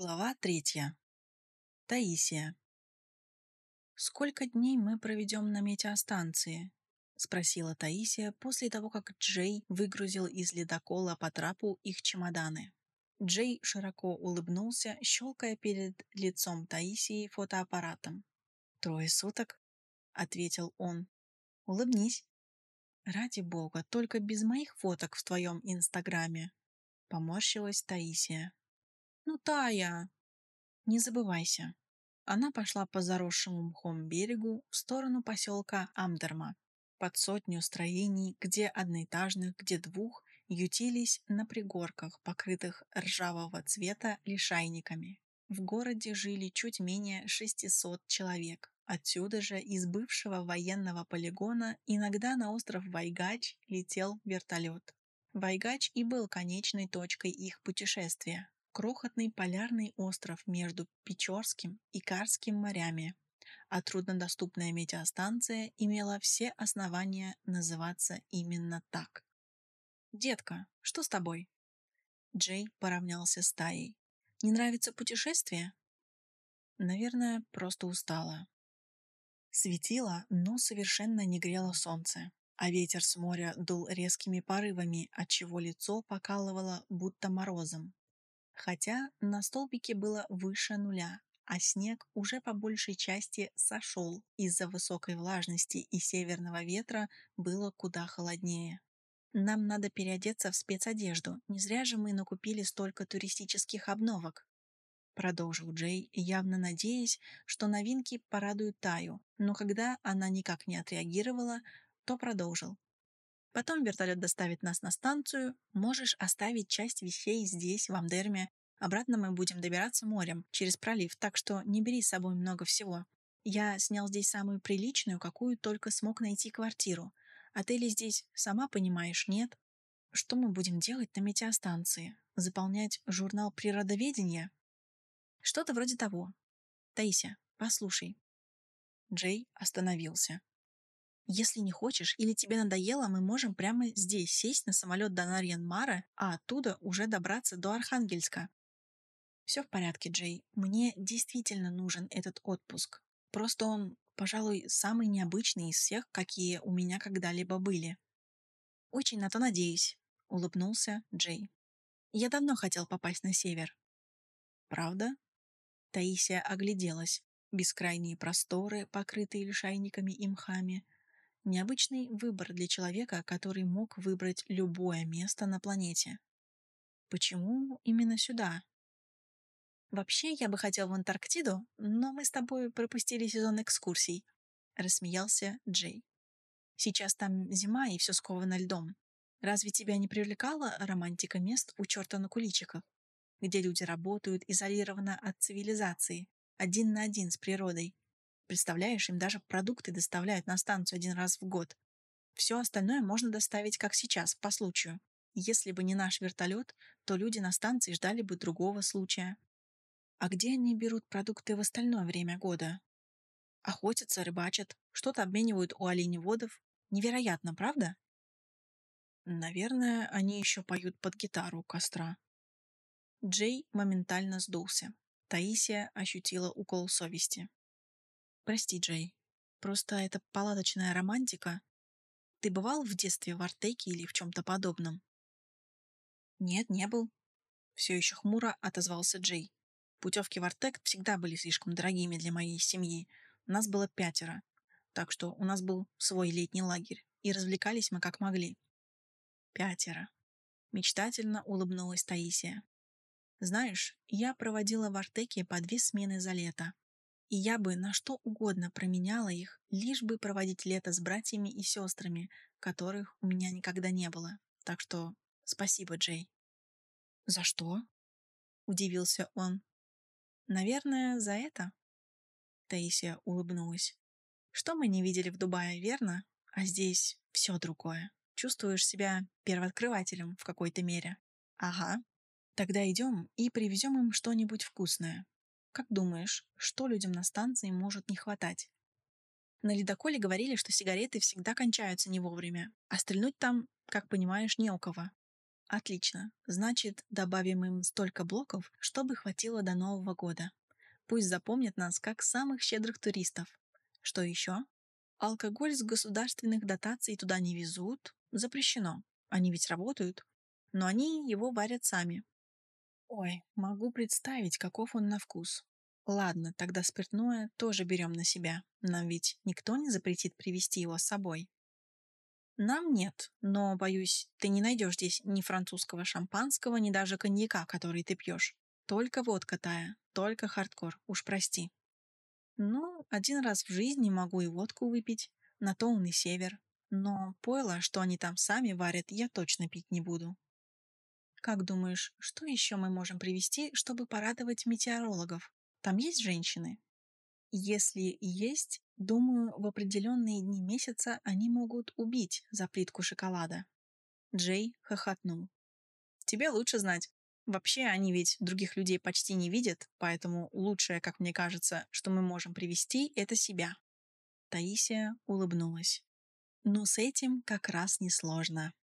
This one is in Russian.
Глава третья. Таисия. «Сколько дней мы проведем на метеостанции?» — спросила Таисия после того, как Джей выгрузил из ледокола по трапу их чемоданы. Джей широко улыбнулся, щелкая перед лицом Таисии фотоаппаратом. «Трое суток?» — ответил он. «Улыбнись». «Ради бога, только без моих фоток в твоем инстаграме», — поморщилась Таисия. «Ну, Тая!» «Не забывайся». Она пошла по заросшему мхом берегу в сторону поселка Амдерма, под сотню строений, где одноэтажных, где двух, ютились на пригорках, покрытых ржавого цвета лишайниками. В городе жили чуть менее 600 человек. Отсюда же из бывшего военного полигона иногда на остров Вайгач летел вертолет. Вайгач и был конечной точкой их путешествия крохотный полярный остров между Печорским и Карским морями, а труднодоступная метеостанция имела все основания называться именно так. «Детка, что с тобой?» Джей поравнялся с Таей. «Не нравится путешествие?» «Наверное, просто устала». Светило, но совершенно не грело солнце, а ветер с моря дул резкими порывами, отчего лицо покалывало будто морозом. Хотя на столбике было выше нуля, а снег уже по большей части сошел из-за высокой влажности и северного ветра было куда холоднее. Нам надо переодеться в спецодежду, не зря же мы накупили столько туристических обновок. Продолжил Джей, явно надеясь, что новинки порадуют Таю, но когда она никак не отреагировала, то продолжил. Потом вертолет доставит нас на станцию. Можешь оставить часть вещей здесь, в Амдерме. Обратно мы будем добираться морем, через пролив, так что не бери с собой много всего. Я снял здесь самую приличную, какую только смог найти квартиру. Отели здесь, сама понимаешь, нет. Что мы будем делать на метеостанции? Заполнять журнал природоведения? Что-то вроде того. Таися, послушай. Джей остановился. Если не хочешь или тебе надоело, мы можем прямо здесь сесть на самолет до Нарьян-Мара, а оттуда уже добраться до Архангельска. Все в порядке, Джей. Мне действительно нужен этот отпуск. Просто он, пожалуй, самый необычный из всех, какие у меня когда-либо были. Очень на то надеюсь, улыбнулся Джей. Я давно хотел попасть на север. Правда? Таисия огляделась. Бескрайние просторы, покрытые лишайниками и мхами, Необычный выбор для человека, который мог выбрать любое место на планете. Почему именно сюда? Вообще, я бы хотел в Антарктиду, но мы с тобой пропустили сезон экскурсий, рассмеялся Джей. Сейчас там зима и все сковано льдом. Разве тебя не привлекала романтика мест у черта на куличиках, где люди работают изолированно от цивилизации, один на один с природой, Представляешь, им даже продукты доставляют на станцию один раз в год. Все остальное можно доставить как сейчас, по случаю. Если бы не наш вертолет, то люди на станции ждали бы другого случая. А где они берут продукты в остальное время года? Охотятся, рыбачат, что-то обменивают у оленеводов. Невероятно, правда? Наверное, они еще поют под гитару у костра. Джей моментально сдулся. Таисия ощутила укол совести. Прости, Джей. Просто это палаточная романтика. Ты бывал в детстве в Артеке или в чем-то подобном? Нет, не был. Все еще хмуро отозвался Джей. Путевки в Артек всегда были слишком дорогими для моей семьи. Нас было пятеро. Так что у нас был свой летний лагерь. И развлекались мы как могли. Пятеро. Мечтательно улыбнулась Таисия. Знаешь, я проводила в Артеке по две смены за лето. И я бы на что угодно променяла их, лишь бы проводить лето с братьями и сестрами, которых у меня никогда не было. Так что спасибо, Джей. За что? Удивился он. Наверное, за это. Таисия улыбнулась. Что мы не видели в Дубае, верно? А здесь все другое. Чувствуешь себя первооткрывателем в какой-то мере. Ага. Тогда идем и привезем им что-нибудь вкусное. Как думаешь, что людям на станции может не хватать? На ледоколе говорили, что сигареты всегда кончаются не вовремя, а стрельнуть там, как понимаешь, не у кого. Отлично. Значит, добавим им столько блоков, чтобы хватило до Нового года. Пусть запомнят нас как самых щедрых туристов. Что еще? Алкоголь с государственных дотаций туда не везут. Запрещено. Они ведь работают. Но они его варят сами. Ой, могу представить, каков он на вкус. Ладно, тогда спиртное тоже берем на себя. Нам ведь никто не запретит привезти его с собой. Нам нет, но, боюсь, ты не найдешь здесь ни французского шампанского, ни даже коньяка, который ты пьешь. Только водка тая, только хардкор, уж прости. Ну, один раз в жизни могу и водку выпить, на то он и север. Но пойло, что они там сами варят, я точно пить не буду. Как думаешь, что еще мы можем привезти, чтобы порадовать метеорологов? Там есть женщины? Если есть, думаю, в определенные дни месяца они могут убить за плитку шоколада. Джей хохотнул. Тебе лучше знать. Вообще, они ведь других людей почти не видят, поэтому лучшее, как мне кажется, что мы можем привести, это себя. Таисия улыбнулась. Ну, с этим как раз несложно.